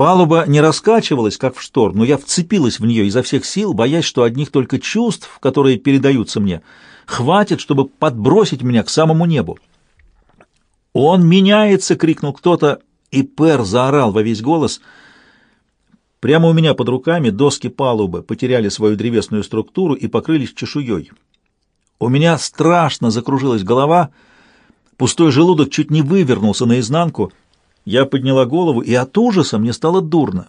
Палуба не раскачивалась, как в шторм, но я вцепилась в нее изо всех сил, боясь, что одних только чувств, которые передаются мне, хватит, чтобы подбросить меня к самому небу. «Он меняется!» — крикнул кто-то, и Пер заорал во весь голос. Прямо у меня под руками доски палубы потеряли свою древесную структуру и покрылись чешуей. У меня страшно закружилась голова, пустой желудок чуть не вывернулся наизнанку — я подняла голову, и от ужаса мне стало дурно.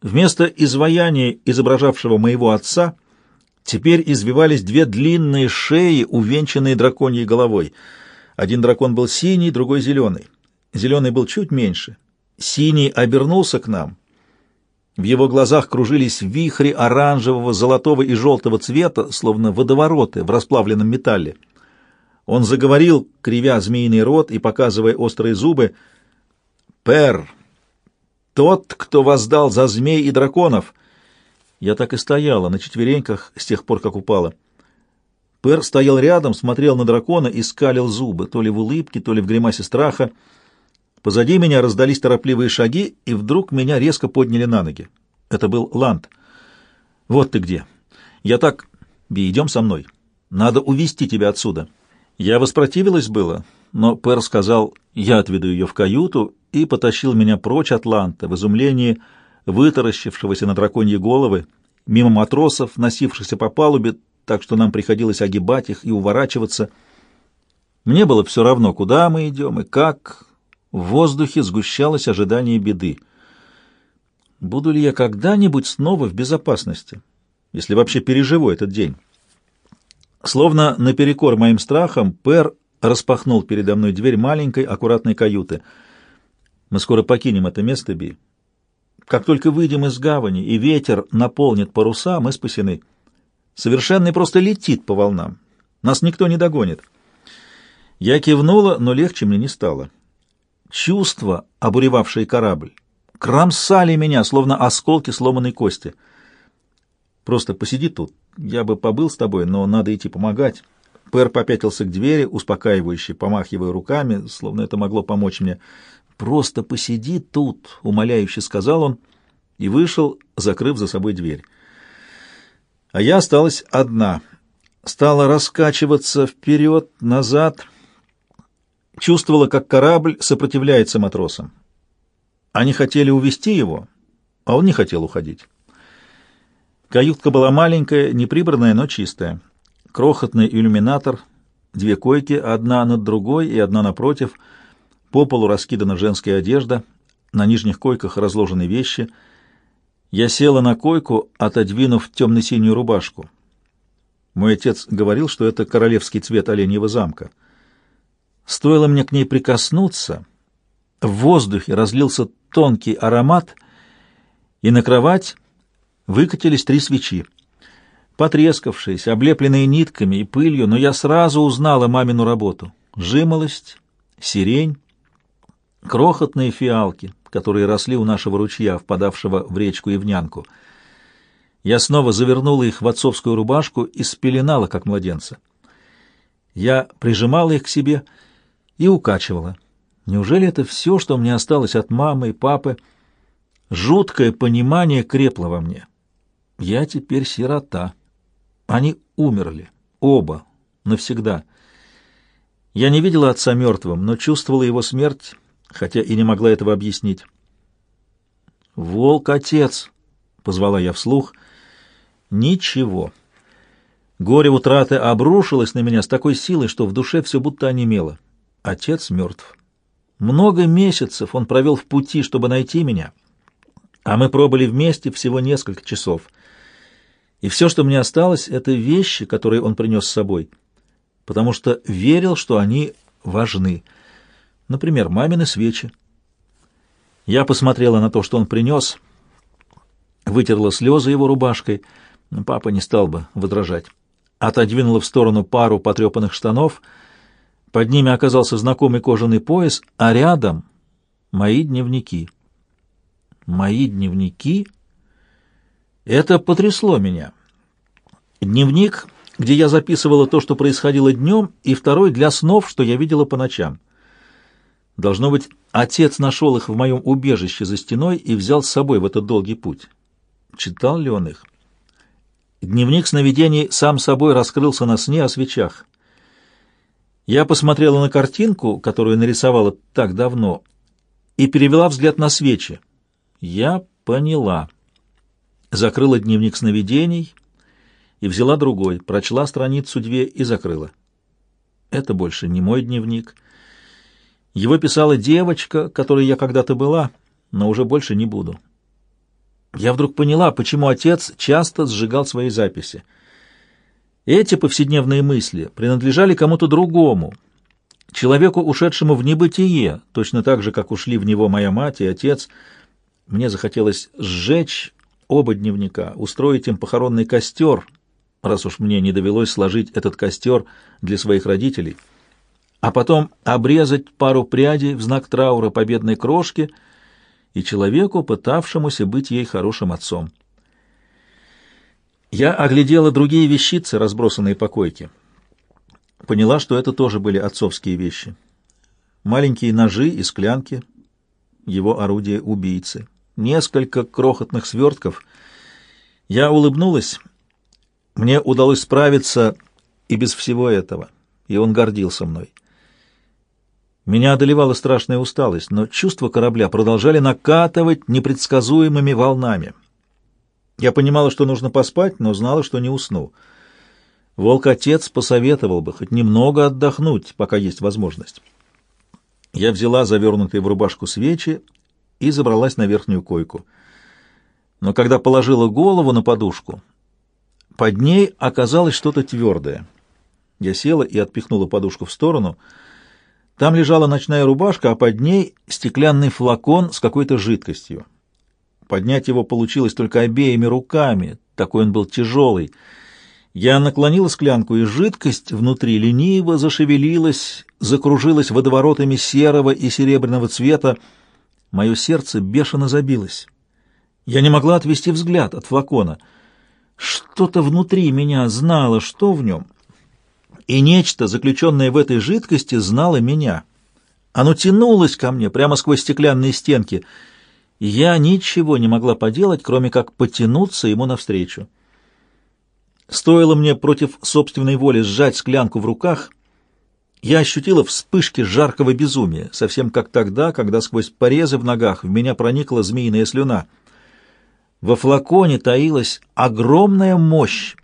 Вместо изваяния, изображавшего моего отца, теперь извивались две длинные шеи, увенчанные драконьей головой. Один дракон был синий, другой зеленый. Зеленый был чуть меньше. Синий обернулся к нам. В его глазах кружились вихри оранжевого, золотого и желтого цвета, словно водовороты в расплавленном металле. Он заговорил, кривя змеиный рот и показывая острые зубы — Пер, тот, кто воздал за змей и драконов. Я так и стояла на четвереньках с тех пор, как упала. Пер стоял рядом, смотрел на дракона и скалил зубы, то ли в улыбке, то ли в гримасе страха. Позади меня раздались торопливые шаги, и вдруг меня резко подняли на ноги. Это был Ланд. «Вот ты где. Я так... Би, идем со мной. Надо увести тебя отсюда». Я воспротивилась было, но Пер сказал, я отведу ее в каюту, и потащил меня прочь от Ланта в изумлении вытаращившегося на драконьи головы, мимо матросов, носившихся по палубе, так что нам приходилось огибать их и уворачиваться. Мне было все равно, куда мы идем и как. В воздухе сгущалось ожидание беды. Буду ли я когда-нибудь снова в безопасности, если вообще переживу этот день? Словно наперекор моим страхам, Пер распахнул передо мной дверь маленькой, аккуратной каюты. «Мы скоро покинем это место, Би. Как только выйдем из гавани, и ветер наполнит паруса, мы спасены. Совершенный просто летит по волнам. Нас никто не догонит». Я кивнула, но легче мне не стало. Чувства, обуревавшие корабль, кромсали меня, словно осколки сломанной кости. «Просто посиди тут. Я бы побыл с тобой, но надо идти помогать». Пэр попятился к двери, успокаивающе помахивая руками, словно это могло помочь мне. «Просто посиди тут», — умоляюще сказал он, и вышел, закрыв за собой дверь. А я осталась одна. Стала раскачиваться вперед, назад. Чувствовала, как корабль сопротивляется матросам. Они хотели увести его, а он не хотел уходить. Каютка была маленькая, неприбранная, но чистая крохотный иллюминатор, две койки, одна над другой и одна напротив, по полу раскидана женская одежда, на нижних койках разложены вещи. Я села на койку, отодвинув темно-синюю рубашку. Мой отец говорил, что это королевский цвет оленьего замка. Стоило мне к ней прикоснуться, в воздухе разлился тонкий аромат, и на кровать выкатились три свечи потрескавшиеся, облепленные нитками и пылью, но я сразу узнала мамину работу. Жимолость, сирень, крохотные фиалки, которые росли у нашего ручья, впадавшего в речку Евнянку. Я снова завернула их в отцовскую рубашку и спеленала, как младенца. Я прижимала их к себе и укачивала. Неужели это все, что мне осталось от мамы и папы? Жуткое понимание крепло во мне. Я теперь сирота. Они умерли. Оба. Навсегда. Я не видела отца мертвым, но чувствовала его смерть, хотя и не могла этого объяснить. «Волк-отец!» — позвала я вслух. «Ничего». Горе утраты обрушилось на меня с такой силой, что в душе все будто онемело. Отец мертв. Много месяцев он провел в пути, чтобы найти меня, а мы пробыли вместе всего несколько часов — и все, что мне осталось, это вещи, которые он принес с собой, потому что верил, что они важны. Например, мамины свечи. Я посмотрела на то, что он принес, вытерла слезы его рубашкой. Папа не стал бы возражать. Отодвинула в сторону пару потрепанных штанов. Под ними оказался знакомый кожаный пояс, а рядом мои дневники. Мои дневники — это потрясло меня. Дневник, где я записывала то, что происходило днем, и второй для снов, что я видела по ночам. Должно быть, отец нашел их в моем убежище за стеной и взял с собой в этот долгий путь. Читал ли он их? Дневник сновидений сам собой раскрылся на сне о свечах. Я посмотрела на картинку, которую нарисовала так давно, и перевела взгляд на свечи. Я поняла. Закрыла дневник сновидений и взяла другой, прочла страницу две и закрыла. Это больше не мой дневник. Его писала девочка, которой я когда-то была, но уже больше не буду. Я вдруг поняла, почему отец часто сжигал свои записи. Эти повседневные мысли принадлежали кому-то другому, человеку, ушедшему в небытие, точно так же, как ушли в него моя мать и отец. Мне захотелось сжечь оба дневника, устроить им похоронный костер, раз уж мне не довелось сложить этот костер для своих родителей, а потом обрезать пару прядей в знак траура победной крошки и человеку, пытавшемуся быть ей хорошим отцом. Я оглядела другие вещицы, разбросанные по койке. Поняла, что это тоже были отцовские вещи. Маленькие ножи и склянки, его орудие убийцы, несколько крохотных свертков. Я улыбнулась. Мне удалось справиться и без всего этого, и он гордился мной. Меня одолевала страшная усталость, но чувства корабля продолжали накатывать непредсказуемыми волнами. Я понимала, что нужно поспать, но знала, что не усну. Волк-отец посоветовал бы хоть немного отдохнуть, пока есть возможность. Я взяла завернутые в рубашку свечи и забралась на верхнюю койку. Но когда положила голову на подушку, под ней оказалось что-то твердое. Я села и отпихнула подушку в сторону — там лежала ночная рубашка, а под ней стеклянный флакон с какой-то жидкостью. Поднять его получилось только обеими руками, такой он был тяжелый. Я наклонила склянку, и жидкость внутри лениво зашевелилась, закружилась водоворотами серого и серебряного цвета. Мое сердце бешено забилось. Я не могла отвести взгляд от флакона. Что-то внутри меня знало, что в нем, и нечто, заключенное в этой жидкости, знало меня. Оно тянулось ко мне прямо сквозь стеклянные стенки, я ничего не могла поделать, кроме как потянуться ему навстречу. Стоило мне против собственной воли сжать склянку в руках, я ощутила вспышки жаркого безумия, совсем как тогда, когда сквозь порезы в ногах в меня проникла змеиная слюна. Во флаконе таилась огромная мощь.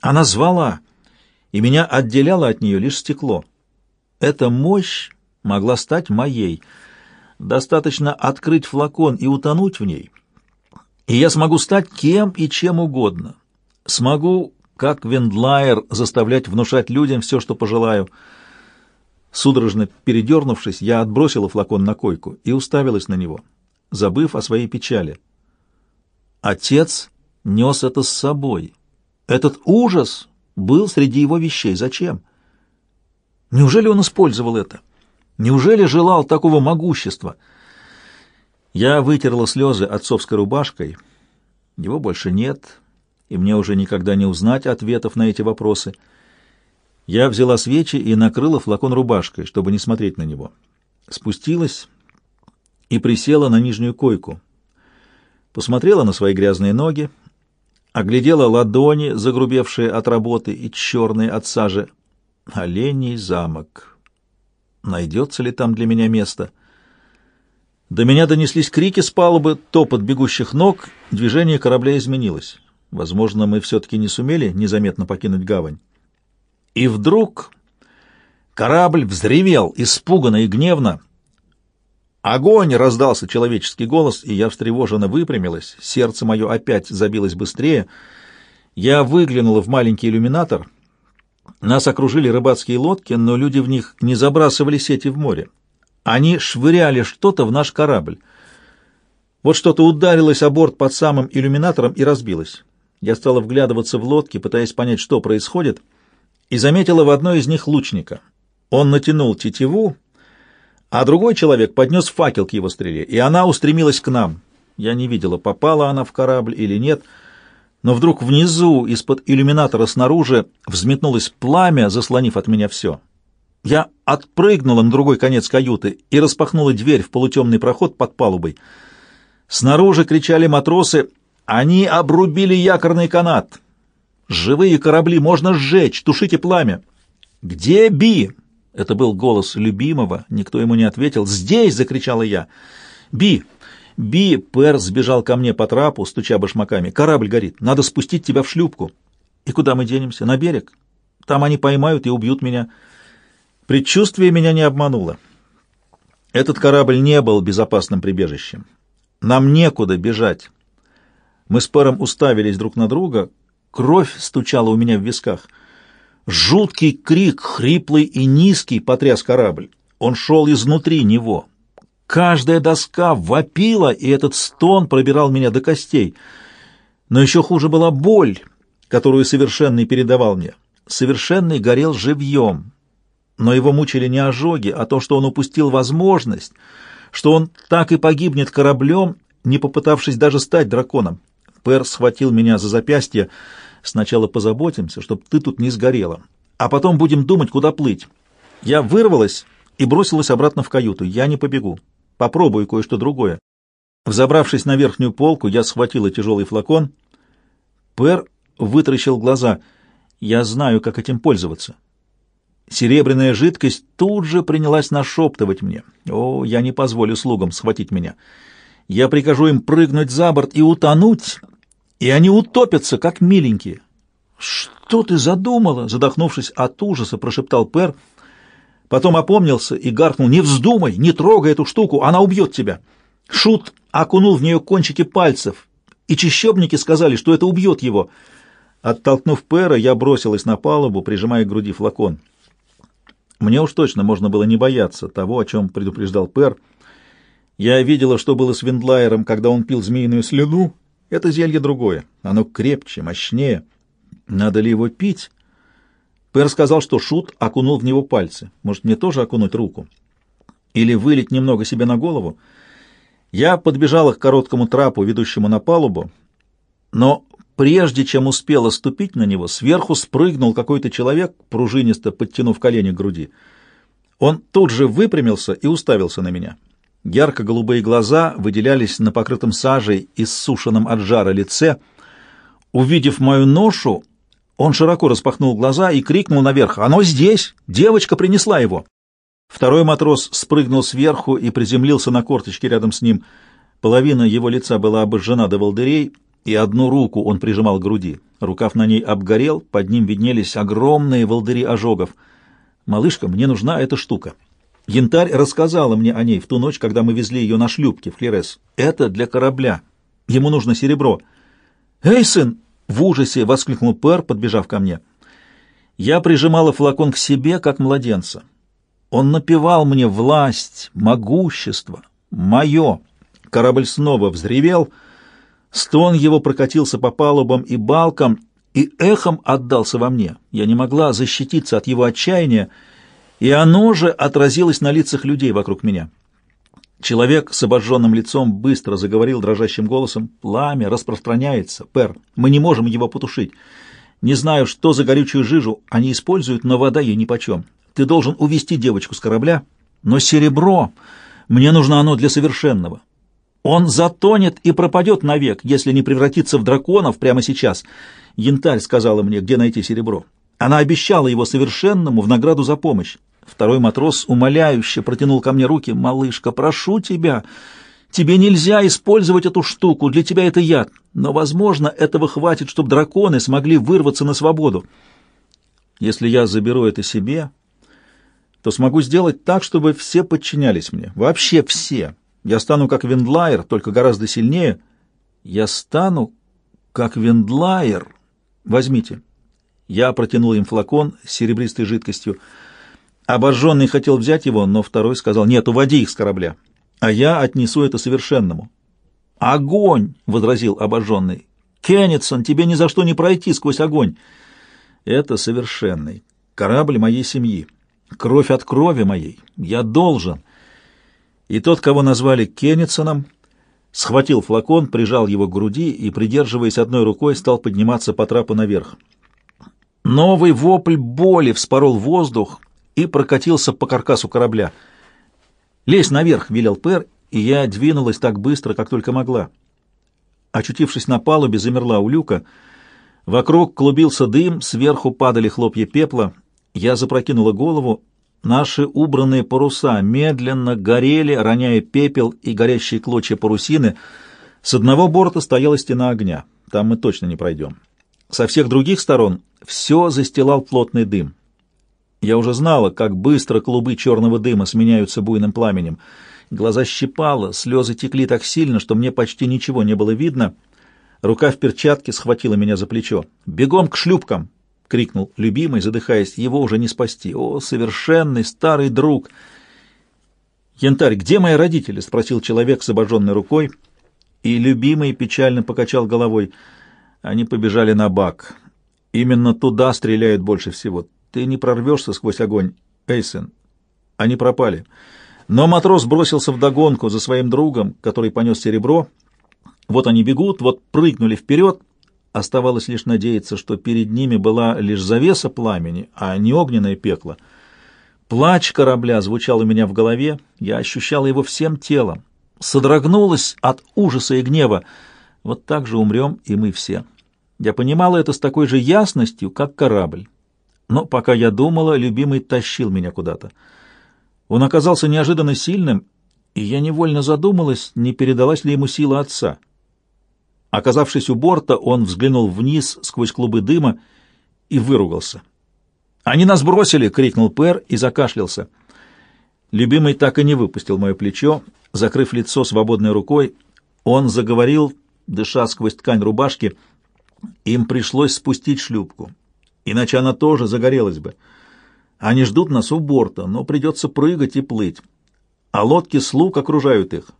Она звала — и меня отделяло от нее лишь стекло. Эта мощь могла стать моей. Достаточно открыть флакон и утонуть в ней, и я смогу стать кем и чем угодно. Смогу, как Вендлайер, заставлять внушать людям все, что пожелаю. Судорожно передернувшись, я отбросила флакон на койку и уставилась на него, забыв о своей печали. Отец нес это с собой. Этот ужас был среди его вещей. Зачем? Неужели он использовал это? Неужели желал такого могущества? Я вытерла слезы отцовской рубашкой. Его больше нет, и мне уже никогда не узнать ответов на эти вопросы. Я взяла свечи и накрыла флакон рубашкой, чтобы не смотреть на него. Спустилась и присела на нижнюю койку. Посмотрела на свои грязные ноги, оглядела ладони, загрубевшие от работы и черные от сажи. Оленей замок. Найдется ли там для меня место? До меня донеслись крики с палубы, топот бегущих ног, движение корабля изменилось. Возможно, мы все-таки не сумели незаметно покинуть гавань. И вдруг корабль взревел, испуганно и гневно, «Огонь!» — раздался человеческий голос, и я встревоженно выпрямилась. Сердце мое опять забилось быстрее. Я выглянула в маленький иллюминатор. Нас окружили рыбацкие лодки, но люди в них не забрасывали сети в море. Они швыряли что-то в наш корабль. Вот что-то ударилось о борт под самым иллюминатором и разбилось. Я стала вглядываться в лодки, пытаясь понять, что происходит, и заметила в одной из них лучника. Он натянул тетиву, а другой человек поднес факел к его стреле, и она устремилась к нам. Я не видела, попала она в корабль или нет, но вдруг внизу, из-под иллюминатора снаружи, взметнулось пламя, заслонив от меня все. Я отпрыгнула на другой конец каюты и распахнула дверь в полутемный проход под палубой. Снаружи кричали матросы, они обрубили якорный канат. Живые корабли можно сжечь, тушите пламя. «Где Би?» — это был голос любимого, никто ему не ответил. «Здесь!» — закричала я. «Би! Би!» — Пер сбежал ко мне по трапу, стуча башмаками. «Корабль горит, надо спустить тебя в шлюпку». «И куда мы денемся? На берег? Там они поймают и убьют меня». Предчувствие меня не обмануло. Этот корабль не был безопасным прибежищем. Нам некуда бежать. Мы с Пером уставились друг на друга. Кровь стучала у меня в висках. Жуткий крик, хриплый и низкий, потряс корабль. Он шел изнутри него. Каждая доска вопила, и этот стон пробирал меня до костей. Но еще хуже была боль, которую Совершенный передавал мне. Совершенный горел живьем. Но его мучили не ожоги, а то, что он упустил возможность, что он так и погибнет кораблем, не попытавшись даже стать драконом. Пер схватил меня за запястье. Сначала позаботимся, чтобы ты тут не сгорела, а потом будем думать, куда плыть. Я вырвалась и бросилась обратно в каюту. Я не побегу. Попробую кое-что другое. Взобравшись на верхнюю полку, я схватила тяжелый флакон. Пер вытаращил глаза. Я знаю, как этим пользоваться. Серебряная жидкость тут же принялась нашептывать мне. О, я не позволю слугам схватить меня. Я прикажу им прыгнуть за борт и утонуть, и они утопятся, как миленькие. «Что ты задумала?» — задохнувшись от ужаса, прошептал Пер. Потом опомнился и гаркнул. «Не вздумай, не трогай эту штуку, она убьет тебя!» Шут окунул в нее кончики пальцев, и чищебники сказали, что это убьет его. Оттолкнув Пера, я бросилась на палубу, прижимая к груди флакон. Мне уж точно можно было не бояться того, о чем предупреждал Пер. Я видела, что было с Виндлайером, когда он пил змеиную слюну. Это зелье другое. Оно крепче, мощнее. Надо ли его пить? Пер сказал, что Шут окунул в него пальцы. Может, мне тоже окунуть руку? Или вылить немного себе на голову? Я подбежала к короткому трапу, ведущему на палубу, но Прежде чем успела ступить на него, сверху спрыгнул какой-то человек, пружинисто подтянув колени к груди. Он тут же выпрямился и уставился на меня. Ярко-голубые глаза выделялись на покрытом сажей и ссушенном от жара лице. Увидев мою ношу, он широко распахнул глаза и крикнул наверх «Оно здесь! Девочка принесла его!» Второй матрос спрыгнул сверху и приземлился на корточки рядом с ним. Половина его лица была обожжена до волдырей, и одну руку он прижимал к груди. Рукав на ней обгорел, под ним виднелись огромные волдыри ожогов. «Малышка, мне нужна эта штука». Янтарь рассказала мне о ней в ту ночь, когда мы везли ее на шлюпке в Клерес. «Это для корабля. Ему нужно серебро». «Эй, сын!» — в ужасе воскликнул Пэр, подбежав ко мне. Я прижимала флакон к себе, как младенца. Он напевал мне власть, могущество, мое. Корабль снова взревел — Стон его прокатился по палубам и балкам и эхом отдался во мне. Я не могла защититься от его отчаяния, и оно же отразилось на лицах людей вокруг меня. Человек с обожженным лицом быстро заговорил дрожащим голосом. «Пламя распространяется, Пер. Мы не можем его потушить. Не знаю, что за горючую жижу они используют, но вода ей нипочем. Ты должен увести девочку с корабля, но серебро... Мне нужно оно для совершенного. Он затонет и пропадет навек, если не превратится в драконов прямо сейчас. Янтарь сказала мне, где найти серебро. Она обещала его совершенному в награду за помощь. Второй матрос умоляюще протянул ко мне руки. «Малышка, прошу тебя, тебе нельзя использовать эту штуку, для тебя это яд, но, возможно, этого хватит, чтобы драконы смогли вырваться на свободу. Если я заберу это себе, то смогу сделать так, чтобы все подчинялись мне, вообще все». Я стану как Вендлайер, только гораздо сильнее. Я стану как Вендлайер. Возьмите. Я протянул им флакон с серебристой жидкостью. Обожженный хотел взять его, но второй сказал, нет, уводи их с корабля, а я отнесу это совершенному. «Огонь!» — возразил обожженный. «Кеннетсон, тебе ни за что не пройти сквозь огонь!» «Это совершенный. Корабль моей семьи. Кровь от крови моей. Я должен...» и тот, кого назвали Кеннисоном, схватил флакон, прижал его к груди и, придерживаясь одной рукой, стал подниматься по трапу наверх. Новый вопль боли вспорол воздух, и прокатился по каркасу корабля. «Лезь наверх!» — велел Пер, и я двинулась так быстро, как только могла. Очутившись на палубе, замерла у люка. Вокруг клубился дым, сверху падали хлопья пепла. Я запрокинула голову. Наши убранные паруса медленно горели, роняя пепел и горящие клочья парусины. С одного борта стояла стена огня. Там мы точно не пройдем. Со всех других сторон все застилал плотный дым. Я уже знала, как быстро клубы черного дыма сменяются буйным пламенем. Глаза щипало, слезы текли так сильно, что мне почти ничего не было видно. Рука в перчатке схватила меня за плечо. «Бегом к шлюпкам!» — крикнул любимый, задыхаясь. «Его уже не спасти! О, совершенный старый друг!» «Янтарь, где мои родители?» — спросил человек с обожженной рукой. И любимый печально покачал головой. Они побежали на бак. Именно туда стреляют больше всего. Ты не прорвешься сквозь огонь, Эйсен. Они пропали. Но матрос бросился в догонку за своим другом, который понес серебро. Вот они бегут, вот прыгнули вперед. Оставалось лишь надеяться, что перед ними была лишь завеса пламени, а не огненное пекло. Плач корабля звучал у меня в голове, я ощущал его всем телом. Содрогнулась от ужаса и гнева. Вот так же умрем и мы все. Я понимала это с такой же ясностью, как корабль. Но пока я думала, любимый тащил меня куда-то. Он оказался неожиданно сильным, и я невольно задумалась, не передалась ли ему сила отца. Оказавшись у борта, он взглянул вниз сквозь клубы дыма и выругался. «Они нас бросили!» — крикнул Пэр и закашлялся. Любимый так и не выпустил мое плечо, закрыв лицо свободной рукой. Он заговорил, дыша сквозь ткань рубашки. Им пришлось спустить шлюпку иначе она тоже загорелась бы. Они ждут нас у борта, но придется прыгать и плыть. А лодки слуг окружают их.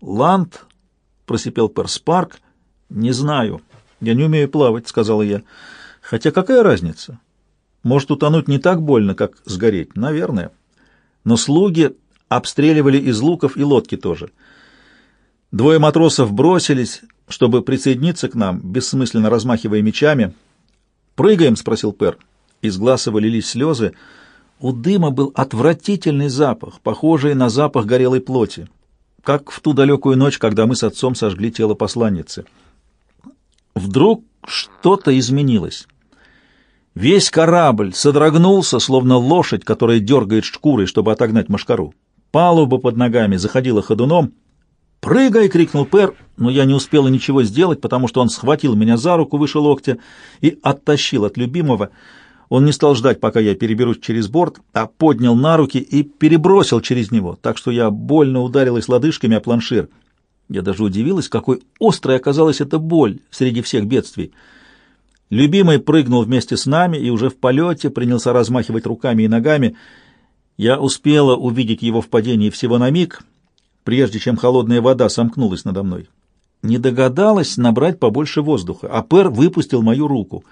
Ланд, — просипел Перспарк, — не знаю. Я не умею плавать, — сказала я. Хотя какая разница? Может, утонуть не так больно, как сгореть? Наверное. Но слуги обстреливали из луков и лодки тоже. Двое матросов бросились, чтобы присоединиться к нам, бессмысленно размахивая мечами — «Прыгаем?» — спросил Пер. Из глаз его лились слезы. У дыма был отвратительный запах, похожий на запах горелой плоти, как в ту далекую ночь, когда мы с отцом сожгли тело посланницы. Вдруг что-то изменилось. Весь корабль содрогнулся, словно лошадь, которая дергает шкурой, чтобы отогнать мошкару. Палуба под ногами заходила ходуном, «Прыгай!» — крикнул Пер, но я не успела ничего сделать, потому что он схватил меня за руку выше локтя и оттащил от любимого. Он не стал ждать, пока я переберусь через борт, а поднял на руки и перебросил через него, так что я больно ударилась лодыжками о планшир. Я даже удивилась, какой острой оказалась эта боль среди всех бедствий. Любимый прыгнул вместе с нами и уже в полете принялся размахивать руками и ногами. Я успела увидеть его в падении всего на миг — прежде чем холодная вода сомкнулась надо мной. Не догадалась набрать побольше воздуха, а Пер выпустил мою руку.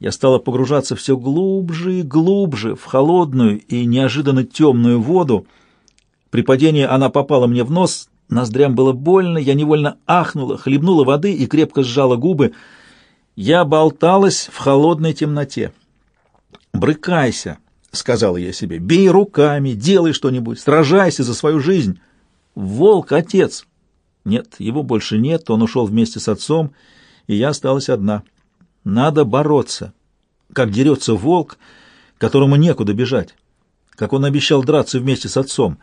Я стала погружаться все глубже и глубже в холодную и неожиданно темную воду. При падении она попала мне в нос, ноздрям было больно, я невольно ахнула, хлебнула воды и крепко сжала губы. Я болталась в холодной темноте. «Брыкайся», — сказала я себе, — «бей руками, делай что-нибудь, сражайся за свою жизнь». Волк, отец! Нет, его больше нет, он ушел вместе с отцом, и я осталась одна. Надо бороться, как дерется волк, которому некуда бежать, как он обещал драться вместе с отцом.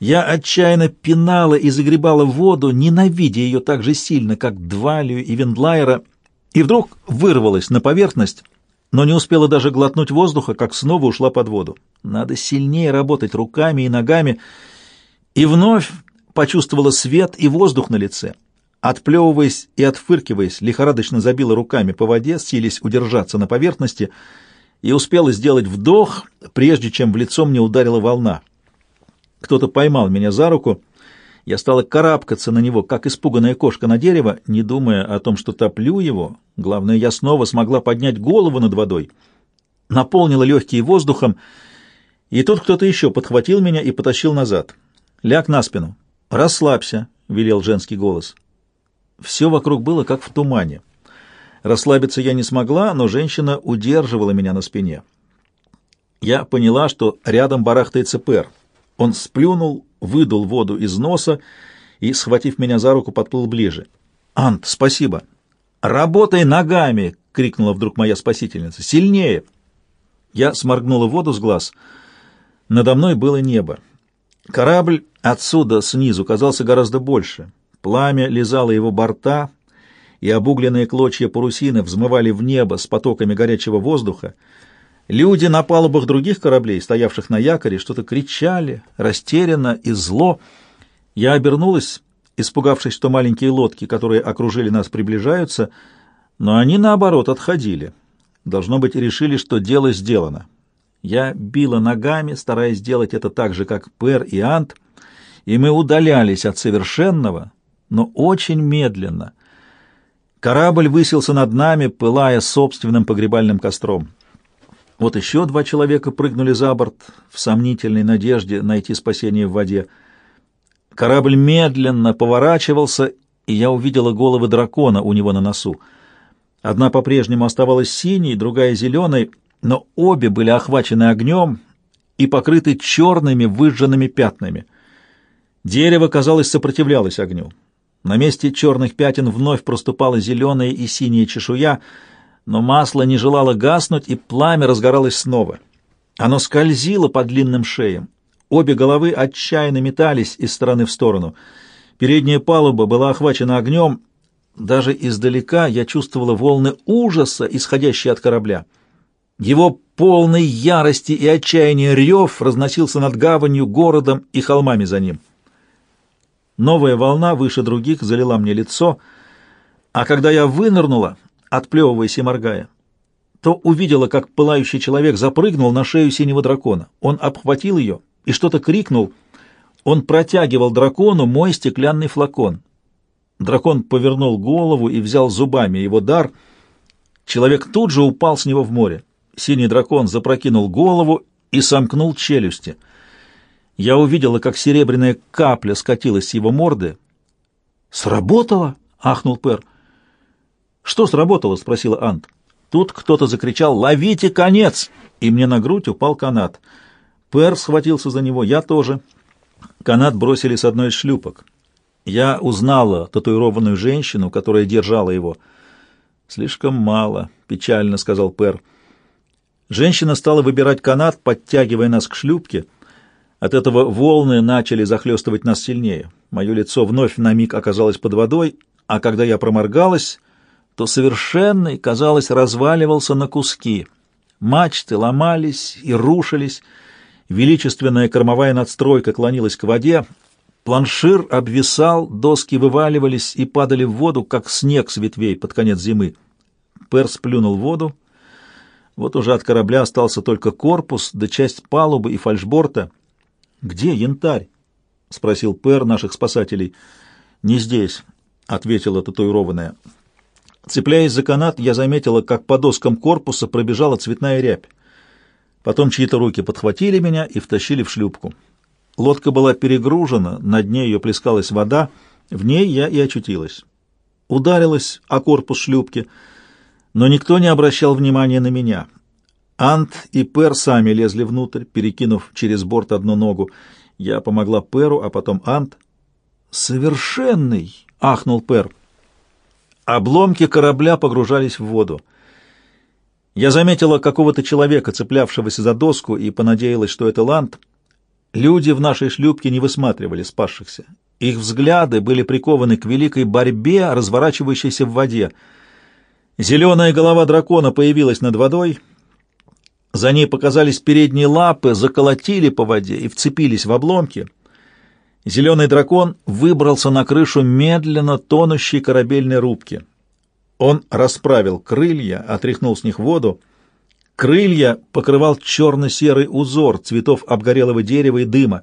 Я отчаянно пинала и загребала воду, ненавидя ее так же сильно, как Двалию и Вендлайера, и вдруг вырвалась на поверхность, но не успела даже глотнуть воздуха, как снова ушла под воду. Надо сильнее работать руками и ногами, и вновь почувствовала свет и воздух на лице. Отплевываясь и отфыркиваясь, лихорадочно забила руками по воде, сились удержаться на поверхности, и успела сделать вдох, прежде чем в лицо мне ударила волна. Кто-то поймал меня за руку, я стала карабкаться на него, как испуганная кошка на дерево, не думая о том, что топлю его. Главное, я снова смогла поднять голову над водой, наполнила легкие воздухом, и тут кто-то еще подхватил меня и потащил назад. «Ляг на спину. Расслабься», — велел женский голос. Все вокруг было как в тумане. Расслабиться я не смогла, но женщина удерживала меня на спине. Я поняла, что рядом барахтается Пер. Он сплюнул, выдул воду из носа и, схватив меня за руку, подплыл ближе. «Ант, спасибо!» «Работай ногами!» — крикнула вдруг моя спасительница. «Сильнее!» Я сморгнула воду с глаз. Надо мной было небо. Корабль отсюда, снизу, казался гораздо больше. Пламя лизало его борта, и обугленные клочья парусины взмывали в небо с потоками горячего воздуха. Люди на палубах других кораблей, стоявших на якоре, что-то кричали, растерянно и зло. Я обернулась, испугавшись, что маленькие лодки, которые окружили нас, приближаются, но они, наоборот, отходили. Должно быть, решили, что дело сделано. Я била ногами, стараясь сделать это так же, как Пер и Ант, и мы удалялись от совершенного, но очень медленно. Корабль высился над нами, пылая собственным погребальным костром. Вот еще два человека прыгнули за борт в сомнительной надежде найти спасение в воде. Корабль медленно поворачивался, и я увидела головы дракона у него на носу. Одна по-прежнему оставалась синей, другая — зеленой, но обе были охвачены огнем и покрыты черными выжженными пятнами. Дерево, казалось, сопротивлялось огню. На месте черных пятен вновь проступала зеленая и синяя чешуя — но масло не желало гаснуть, и пламя разгоралось снова. Оно скользило по длинным шеям. Обе головы отчаянно метались из стороны в сторону. Передняя палуба была охвачена огнем. Даже издалека я чувствовала волны ужаса, исходящие от корабля. Его полный ярости и отчаяния рев разносился над гаванью, городом и холмами за ним. Новая волна выше других залила мне лицо, а когда я вынырнула, отплевываясь и моргая, то увидела, как пылающий человек запрыгнул на шею синего дракона. Он обхватил ее и что-то крикнул. Он протягивал дракону мой стеклянный флакон. Дракон повернул голову и взял зубами его дар. Человек тут же упал с него в море. Синий дракон запрокинул голову и сомкнул челюсти. Я увидела, как серебряная капля скатилась с его морды. «Сработало!» — ахнул Пер. «Что сработало?» — спросила Ант. Тут кто-то закричал «Ловите конец!» и мне на грудь упал канат. Пер схватился за него, я тоже. Канат бросили с одной из шлюпок. Я узнала татуированную женщину, которая держала его. «Слишком мало», — печально сказал Пер. Женщина стала выбирать канат, подтягивая нас к шлюпке. От этого волны начали захлестывать нас сильнее. Мое лицо вновь на миг оказалось под водой, а когда я проморгалась, то совершенный, казалось, разваливался на куски. Мачты ломались и рушились, величественная кормовая надстройка клонилась к воде, планшир обвисал, доски вываливались и падали в воду, как снег с ветвей под конец зимы. Перс плюнул в воду. Вот уже от корабля остался только корпус, да часть палубы и фальшборта. «Где янтарь?» — спросил Пер наших спасателей. «Не здесь», — ответила татуированная. Цепляясь за канат, я заметила, как по доскам корпуса пробежала цветная рябь. Потом чьи-то руки подхватили меня и втащили в шлюпку. Лодка была перегружена, на дне ее плескалась вода, в ней я и очутилась. Ударилась о корпус шлюпки, но никто не обращал внимания на меня. Ант и Пер сами лезли внутрь, перекинув через борт одну ногу. Я помогла Перу, а потом Ант. «Совершенный!» — ахнул Пер. Обломки корабля погружались в воду. Я заметила какого-то человека, цеплявшегося за доску, и понадеялась, что это Ланд. Люди в нашей шлюпке не высматривали спасшихся. Их взгляды были прикованы к великой борьбе, разворачивающейся в воде. Зеленая голова дракона появилась над водой. За ней показались передние лапы, заколотили по воде и вцепились в обломки — Зеленый дракон выбрался на крышу медленно тонущей корабельной рубки. Он расправил крылья, отряхнул с них воду. Крылья покрывал черно-серый узор цветов обгорелого дерева и дыма.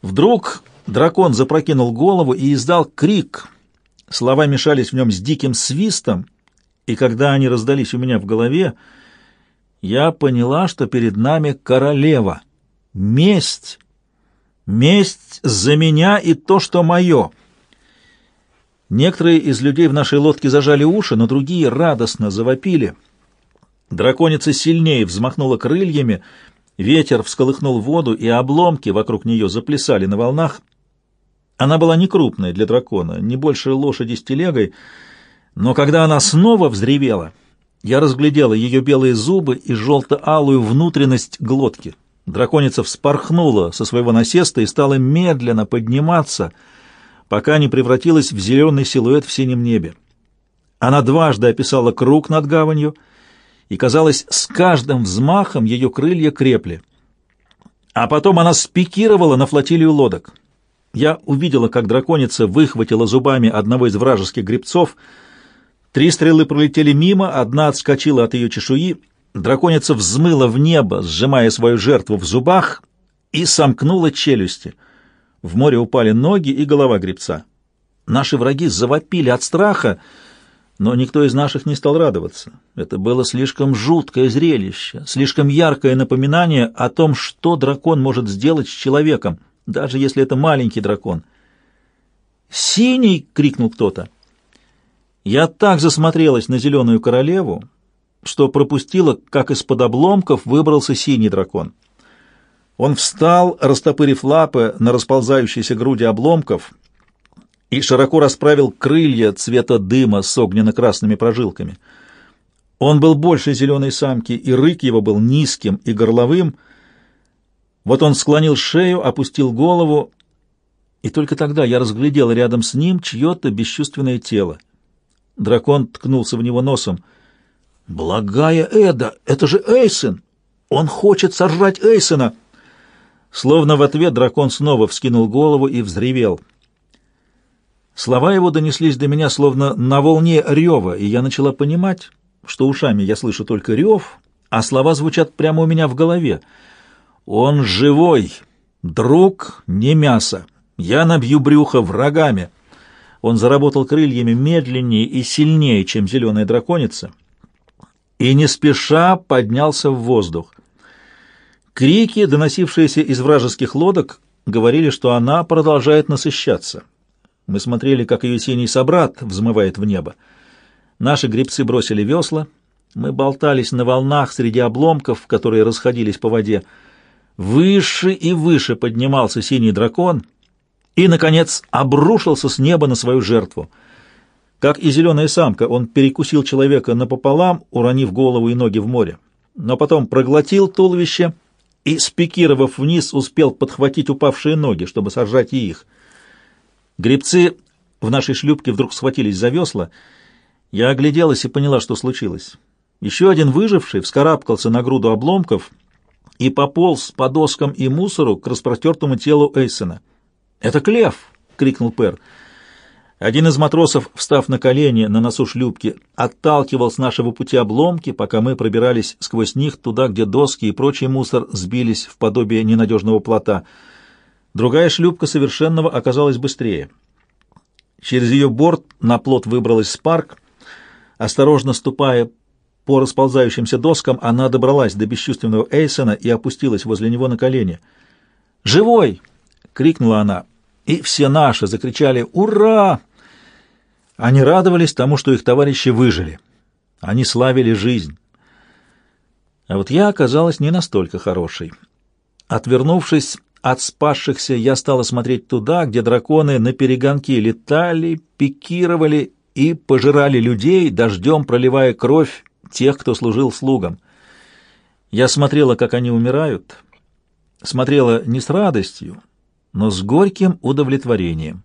Вдруг дракон запрокинул голову и издал крик. Слова мешались в нем с диким свистом, и когда они раздались у меня в голове, я поняла, что перед нами королева. Месть! Месть за меня и то, что мое. Некоторые из людей в нашей лодке зажали уши, но другие радостно завопили. Драконица сильнее взмахнула крыльями, ветер всколыхнул воду, и обломки вокруг нее заплясали на волнах. Она была не крупная для дракона, не больше лошади с телегой, но когда она снова взревела, я разглядела ее белые зубы и желто-алую внутренность глотки. Драконица вспорхнула со своего насеста и стала медленно подниматься, пока не превратилась в зеленый силуэт в синем небе. Она дважды описала круг над гаванью — и, казалось, с каждым взмахом ее крылья крепли. А потом она спикировала на флотилию лодок. Я увидела, как драконица выхватила зубами одного из вражеских гребцов. Три стрелы пролетели мимо, одна отскочила от ее чешуи. Драконица взмыла в небо, сжимая свою жертву в зубах, и сомкнула челюсти. В море упали ноги и голова гребца. Наши враги завопили от страха, но никто из наших не стал радоваться. Это было слишком жуткое зрелище, слишком яркое напоминание о том, что дракон может сделать с человеком, даже если это маленький дракон. «Синий!» — крикнул кто-то. Я так засмотрелась на зеленую королеву, что пропустила, как из-под обломков выбрался синий дракон. Он встал, растопырив лапы на расползающейся груди обломков — и широко расправил крылья цвета дыма с огненно-красными прожилками. Он был больше зеленой самки, и рык его был низким и горловым. Вот он склонил шею, опустил голову, и только тогда я разглядел рядом с ним чье-то бесчувственное тело. Дракон ткнулся в него носом. «Благая Эда! Это же Эйсен! Он хочет сожрать Эйсена!» Словно в ответ дракон снова вскинул голову и взревел — Слова его донеслись до меня словно на волне рева, и я начала понимать, что ушами я слышу только рев, а слова звучат прямо у меня в голове. «Он живой! Друг, не мясо! Я набью брюхо врагами!» Он заработал крыльями медленнее и сильнее, чем зеленая драконица, и не спеша поднялся в воздух. Крики, доносившиеся из вражеских лодок, говорили, что она продолжает насыщаться. Мы смотрели, как ее синий собрат взмывает в небо. Наши гребцы бросили весла. Мы болтались на волнах среди обломков, которые расходились по воде. Выше и выше поднимался синий дракон и, наконец, обрушился с неба на свою жертву. Как и зеленая самка, он перекусил человека напополам, уронив голову и ноги в море. Но потом проглотил туловище и, спикировав вниз, успел подхватить упавшие ноги, чтобы сожрать и их — Гребцы в нашей шлюпке вдруг схватились за весла. Я огляделась и поняла, что случилось. Еще один выживший вскарабкался на груду обломков и пополз по доскам и мусору к распростертому телу Эйсона. «Это Клев!» — крикнул Пер. Один из матросов, встав на колени на носу шлюпки, отталкивал с нашего пути обломки, пока мы пробирались сквозь них туда, где доски и прочий мусор сбились в подобие ненадежного плота — Другая шлюпка совершенного оказалась быстрее. Через ее борт на плот выбралась Спарк. Осторожно ступая по расползающимся доскам, она добралась до бесчувственного Эйсона и опустилась возле него на колени. «Живой!» — крикнула она. И все наши закричали «Ура!». Они радовались тому, что их товарищи выжили. Они славили жизнь. А вот я оказалась не настолько хорошей. Отвернувшись, от спасшихся я стала смотреть туда, где драконы на перегонки летали, пикировали и пожирали людей, дождем проливая кровь тех, кто служил слугам. Я смотрела, как они умирают, смотрела не с радостью, но с горьким удовлетворением.